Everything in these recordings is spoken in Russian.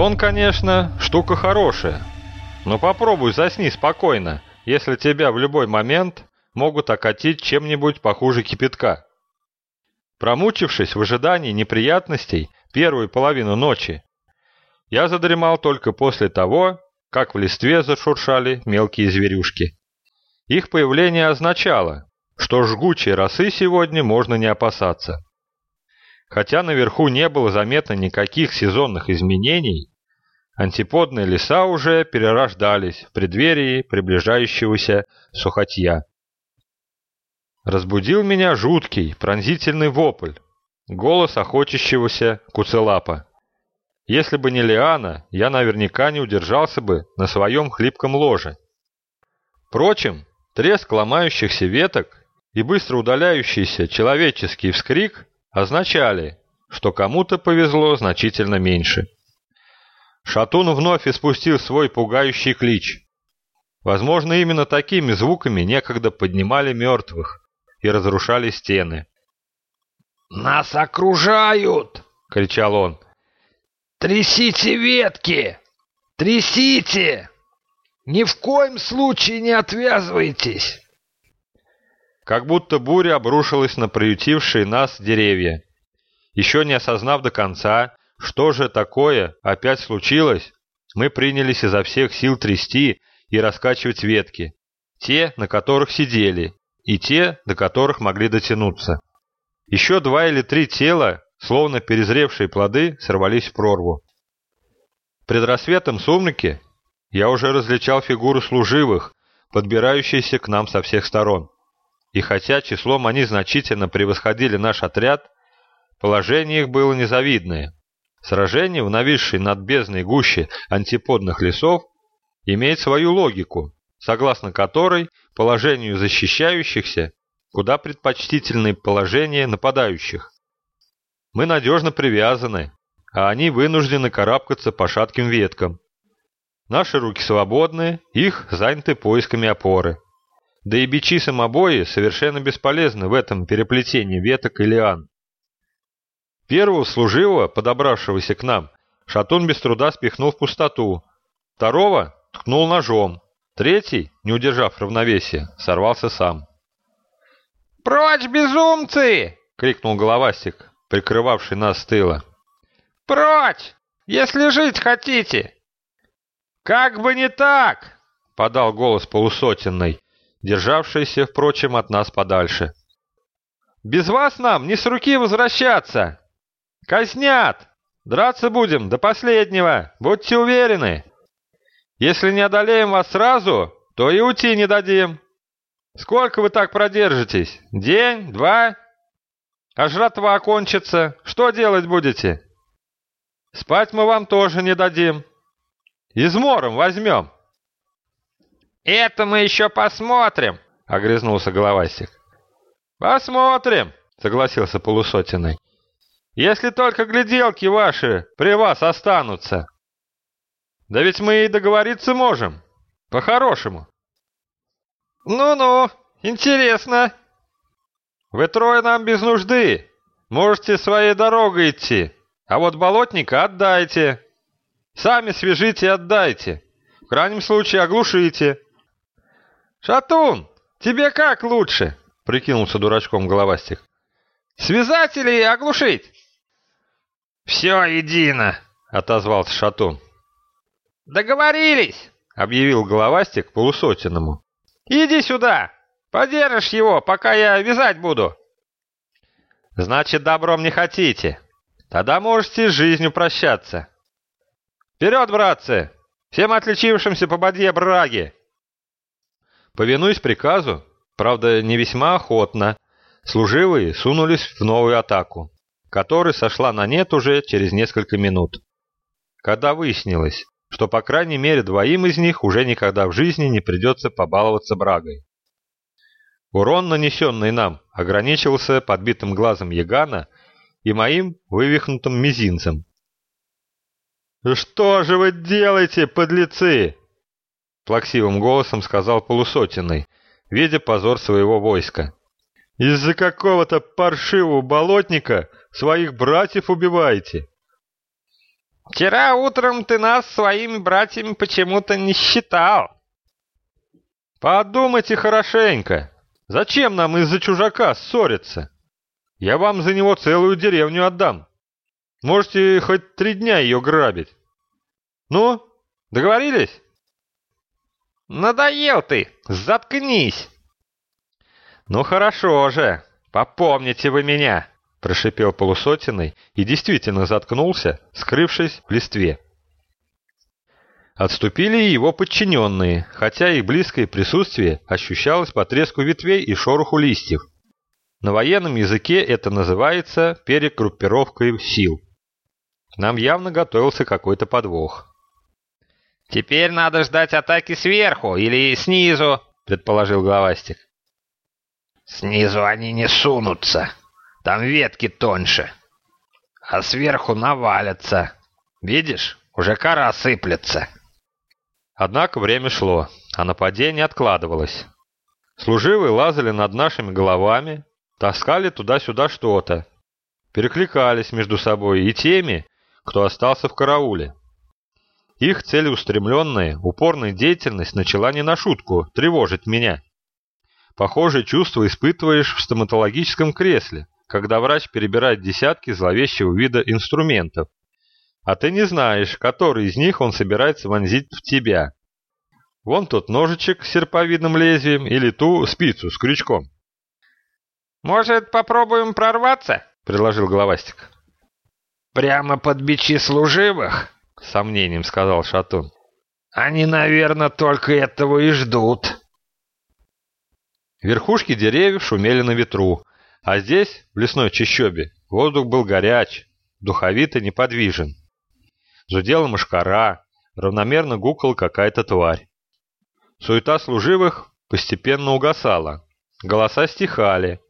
Сон, конечно, штука хорошая. Но попробуй засни спокойно, если тебя в любой момент могут окатить чем-нибудь похуже кипятка. Промучившись в ожидании неприятностей первую половину ночи, я задремал только после того, как в листве зашуршали мелкие зверюшки. Их появление означало, что жгучей росы сегодня можно не опасаться. Хотя наверху не было заметно никаких сезонных изменений, антиподные леса уже перерождались в преддверии приближающегося сухотья. Разбудил меня жуткий, пронзительный вопль, голос охотящегося куцелапа. Если бы не Лиана, я наверняка не удержался бы на своем хлипком ложе. Впрочем, треск ломающихся веток и быстро удаляющийся человеческий вскрик означали, что кому-то повезло значительно меньше. Шатун вновь испустил свой пугающий клич. Возможно, именно такими звуками некогда поднимали мертвых и разрушали стены. «Нас окружают!» — кричал он. «Трясите ветки! Трясите! Ни в коем случае не отвязывайтесь!» Как будто буря обрушилась на приютившие нас деревья. Еще не осознав до конца, что же такое опять случилось, мы принялись изо всех сил трясти и раскачивать ветки, те, на которых сидели, и те, до которых могли дотянуться. Еще два или три тела, словно перезревшие плоды, сорвались в прорву. Пред рассветом сумраки я уже различал фигуры служивых, подбирающиеся к нам со всех сторон. И хотя числом они значительно превосходили наш отряд, положение их было незавидное. Сражение в нависшей над бездной гуще антиподных лесов имеет свою логику, согласно которой положению защищающихся куда предпочтительное положение нападающих. Мы надежно привязаны, а они вынуждены карабкаться по шатким веткам. Наши руки свободны, их заняты поисками опоры. Да и бичи самобои совершенно бесполезны в этом переплетении веток и лиан. Первого служивого, подобравшегося к нам, Шатун без труда спихнул в пустоту. Второго ткнул ножом. Третий, не удержав равновесия, сорвался сам. «Прочь, безумцы!» — крикнул головастик, прикрывавший нас с тыла. «Прочь, если жить хотите!» «Как бы не так!» — подал голос полусотенный, державшийся, впрочем, от нас подальше. «Без вас нам не с руки возвращаться! Казнят! Драться будем до последнего, будьте уверены! Если не одолеем вас сразу, то и уйти не дадим! Сколько вы так продержитесь? День? Два? А жратва кончится, что делать будете? Спать мы вам тоже не дадим. Измором возьмем!» «Это мы еще посмотрим!» — огрызнулся головастик. «Посмотрим!» — согласился полусотенный. «Если только гляделки ваши при вас останутся!» «Да ведь мы и договориться можем, по-хорошему!» «Ну-ну, интересно!» «Вы трое нам без нужды, можете своей дорогой идти, а вот болотника отдайте!» «Сами свяжите и отдайте!» В крайнем случае оглушите. «Шатун, тебе как лучше?» — прикинулся дурачком головастик. «Связать или оглушить?» «Все едино», — отозвался Шатун. «Договорились», — объявил головастик полусотенному. «Иди сюда, подержишь его, пока я вязать буду». «Значит, добром не хотите. Тогда можете с жизнью прощаться. Вперед, братцы! Всем отличившимся по бадье браги!» Повинуясь приказу, правда не весьма охотно, служивые сунулись в новую атаку, которая сошла на нет уже через несколько минут. Когда выяснилось, что по крайней мере двоим из них уже никогда в жизни не придется побаловаться брагой. Урон, нанесенный нам, ограничивался подбитым глазом Ягана и моим вывихнутым мизинцем. «Что же вы делаете, подлецы?» Плаксивым голосом сказал полусотенный, видя позор своего войска. «Из-за какого-то паршивого болотника своих братьев убиваете!» Вчера утром ты нас своими братьями почему-то не считал. Подумайте хорошенько. Зачем нам из-за чужака ссориться? Я вам за него целую деревню отдам. Можете хоть три дня ее грабить. Ну, договорились? Надоел ты, заткнись. Ну хорошо же, попомните вы меня, прошипел полусотенный и действительно заткнулся, скрывшись в листве. Отступили его подчиненные, хотя их близкое присутствие ощущалось по треску ветвей и шороху листьев. На военном языке это называется перегруппировкой сил. Нам явно готовился какой-то подвох. «Теперь надо ждать атаки сверху или снизу», — предположил Головастик. «Снизу они не сунутся. Там ветки тоньше. А сверху навалятся. Видишь, уже кора сыплется». Однако время шло, а нападение откладывалось. Служивые лазали над нашими головами, таскали туда-сюда что-то, перекликались между собой и теми, кто остался в карауле. Их целеустремленная, упорная деятельность начала не на шутку тревожить меня. Похожие чувства испытываешь в стоматологическом кресле, когда врач перебирает десятки зловещего вида инструментов, а ты не знаешь, который из них он собирается вонзить в тебя. Вон тот ножичек с серповидным лезвием или ту спицу с крючком. «Может, попробуем прорваться?» — предложил Головастик. «Прямо под бичи служивых?» — сомнением сказал Шатун. «Они, наверное, только этого и ждут». Верхушки деревьев шумели на ветру, а здесь, в лесной чащобе, воздух был горяч, духовито неподвижен. Зудела мошкара, равномерно гукала какая-то тварь. Суета служивых постепенно угасала. Голоса стихали.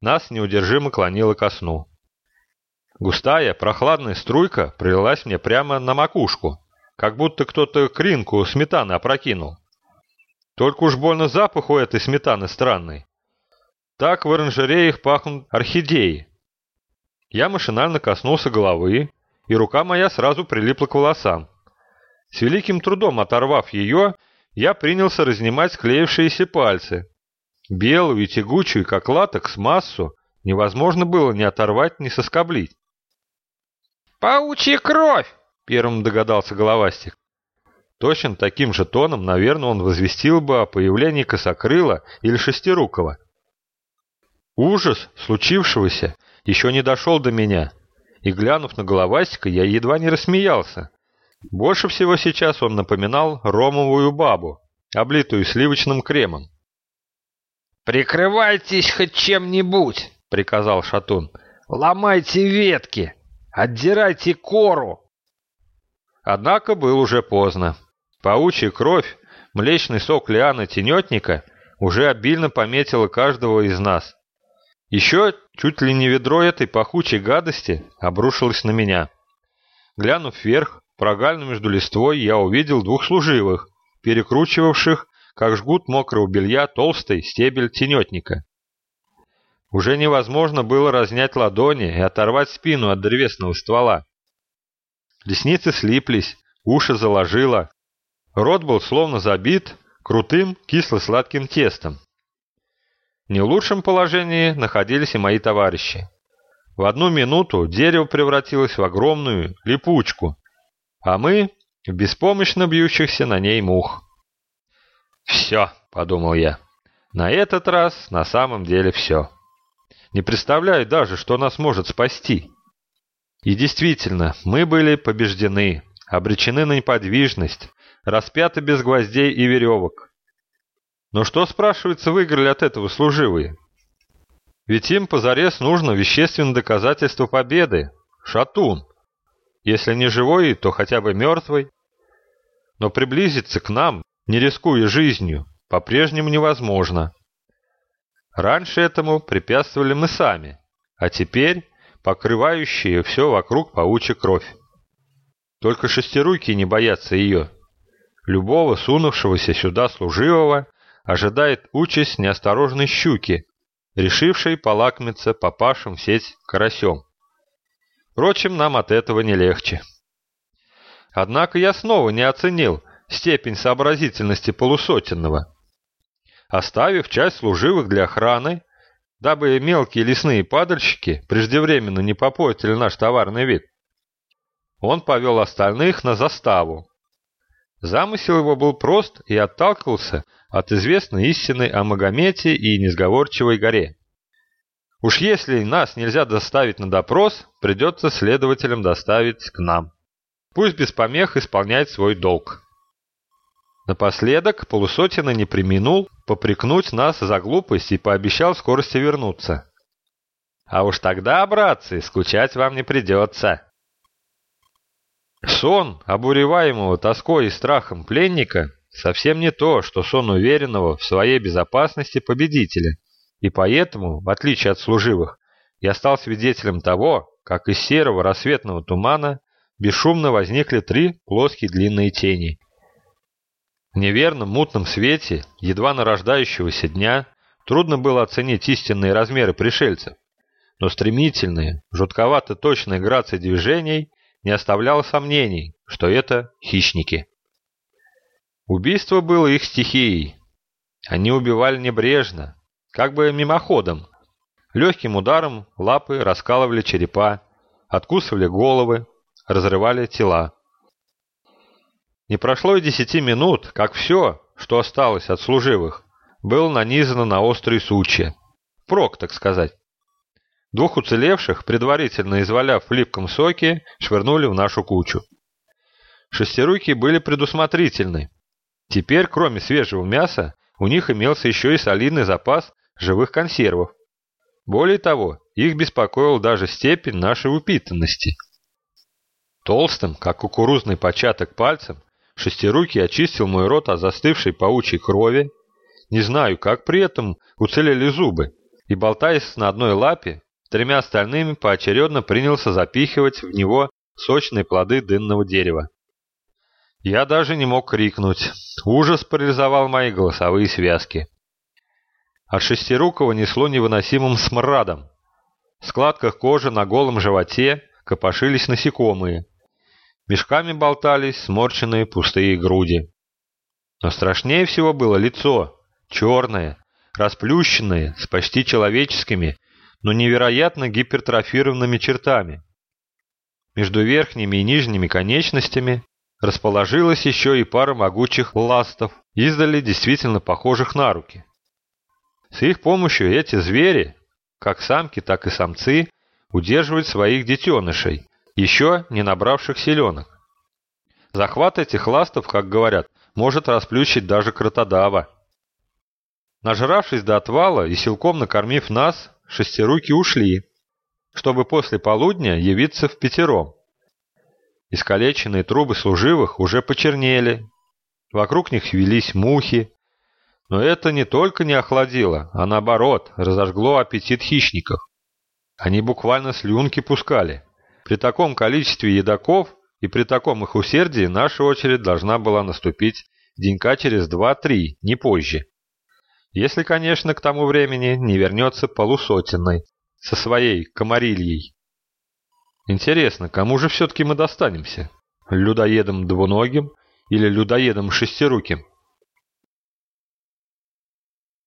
Нас неудержимо клонило ко сну. Густая, прохладная струйка пролилась мне прямо на макушку, как будто кто-то кринку сметаны опрокинул. Только уж больно запах у этой сметаны странный. Так в оранжереях пахнут орхидеи. Я машинально коснулся головы, и рука моя сразу прилипла к волосам. С великим трудом оторвав ее, я принялся разнимать склеившиеся пальцы. Белую и тягучую, как латекс, массу невозможно было ни оторвать, ни соскоблить. «Паучья кровь!» — первым догадался Головастик. Точно таким же тоном, наверное, он возвестил бы о появлении косокрыла или шестирукого. Ужас случившегося еще не дошел до меня, и, глянув на головастика, я едва не рассмеялся. Больше всего сейчас он напоминал ромовую бабу, облитую сливочным кремом. «Прикрывайтесь хоть чем-нибудь!» — приказал Шатун. «Ломайте ветки! Отдирайте кору!» Однако был уже поздно. Паучья кровь, млечный сок лианы тенетника уже обильно пометила каждого из нас. Еще чуть ли не ведро этой пахучей гадости обрушилось на меня. Глянув вверх, прогалину между листвой, я увидел двух служивых, перекручивавших, как жгут мокрого белья, толстый стебель тенетника. Уже невозможно было разнять ладони и оторвать спину от древесного ствола. Ресницы слиплись, уши заложило. Рот был словно забит крутым кисло-сладким тестом. Не в лучшем положении находились и мои товарищи. В одну минуту дерево превратилось в огромную липучку, а мы — в беспомощно бьющихся на ней мух. «Все», — подумал я, — «на этот раз на самом деле все. Не представляю даже, что нас может спасти». И действительно, мы были побеждены, обречены на неподвижность, распяты без гвоздей и веревок. Но что, спрашивается, выиграли от этого служивые? Ведь им позарез нужно вещественное доказательство победы. Шатун. Если не живой, то хотя бы мертвый. Но приблизиться к нам, не рискуя жизнью, по-прежнему невозможно. Раньше этому препятствовали мы сами, а теперь покрывающие все вокруг паучья кровь. Только шестируки не боятся ее. Любого сунувшегося сюда служивого ожидает участь неосторожной щуки, решившей полакомиться попавшим в сеть карасем. Впрочем, нам от этого не легче. Однако я снова не оценил степень сообразительности полусотенного. Оставив часть служивых для охраны, дабы мелкие лесные падальщики преждевременно не попортили наш товарный вид, он повел остальных на заставу. Замысел его был прост и отталкивался от известной истины о Магомете и несговорчивой горе. Уж если нас нельзя доставить на допрос, придется следователям доставить к нам. Пусть без помех исполняет свой долг. Напоследок полусотина не применул попрекнуть нас за глупость и пообещал в скорости вернуться. А уж тогда, братцы, скучать вам не придется. Сон, обуреваемого тоской и страхом пленника, совсем не то, что сон уверенного в своей безопасности победителя, и поэтому, в отличие от служивых, я стал свидетелем того, как из серого рассветного тумана бесшумно возникли три плоские длинные тени. В неверном мутном свете едва нарождающегося дня трудно было оценить истинные размеры пришельцев, но стремительные, жутковато точные грации движений не оставляло сомнений, что это хищники. Убийство было их стихией. Они убивали небрежно, как бы мимоходом. Легким ударом лапы раскалывали черепа, откусывали головы, разрывали тела. Не прошло и десяти минут, как все, что осталось от служивых, было нанизано на острые сучья. Прок, так сказать. Двух уцелевших, предварительно изваляв в липком соке, швырнули в нашу кучу. Шестирукие были предусмотрительны. Теперь, кроме свежего мяса, у них имелся еще и солидный запас живых консервов. Более того, их беспокоил даже степень нашей упитанности. Толстым, как кукурузный початок пальцем, шестирукий очистил мой рот от застывшей паучьей крови. Не знаю, как при этом уцелели зубы, и, болтаясь на одной лапе, тремя остальными поочередно принялся запихивать в него сочные плоды дынного дерева. Я даже не мог крикнуть. Ужас парализовал мои голосовые связки. От шестирукого несло невыносимым смрадом. В складках кожи на голом животе копошились насекомые. Мешками болтались сморченные пустые груди. Но страшнее всего было лицо, черное, расплющенное, с почти человеческими, но невероятно гипертрофированными чертами. Между верхними и нижними конечностями расположилась еще и пара могучих ластов, издали действительно похожих на руки. С их помощью эти звери, как самки, так и самцы, удерживают своих детенышей, еще не набравших селенок. Захват этих ластов, как говорят, может расплющить даже кротодава. Нажравшись до отвала и силком накормив нас, шестируки ушли, чтобы после полудня явиться в пятером. Искалеченные трубы служивых уже почернели, вокруг них велись мухи, но это не только не охладило, а наоборот, разожгло аппетит хищников. Они буквально слюнки пускали. При таком количестве едоков и при таком их усердии наша очередь должна была наступить денька через два-три, не позже. Если, конечно, к тому времени не вернется полусотенной со своей комарильей. Интересно, кому же все-таки мы достанемся? Людоедом двуногим или людоедом шестируким?